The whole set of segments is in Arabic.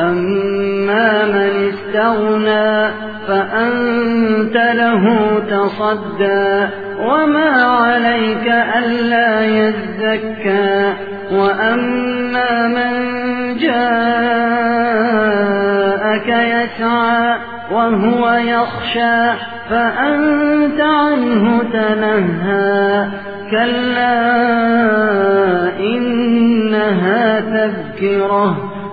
أما من استغنى فأنت له تصدى وما عليك ألا يزكى وأما من جاءك يسعى وهو يخشى فأنت عنه تنهى كلا إنها تذكرة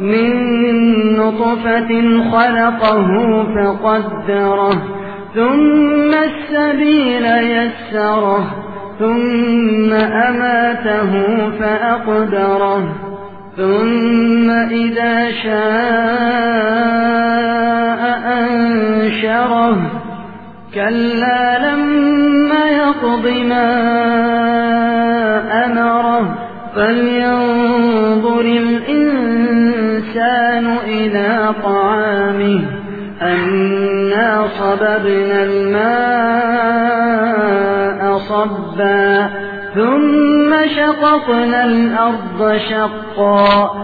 من نطفة خلقه فقدره ثم السبيل يسره ثم أماته فأقدره ثم إذا شاء أنشره. كلا لما يقض ما أمره. فلينظر الإنسان إلى طعامه أنا صببنا الماء صبا ثم شققنا الأرض شقا.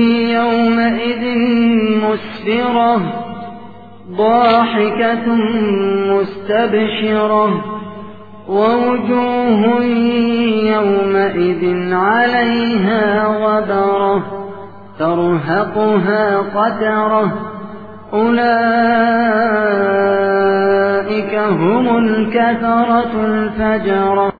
مسفرة ضاحكة مستبشرة ووجوه يومئذ عليها غبرة ترهقها قترة أولئك هم الكثرة الفجرة.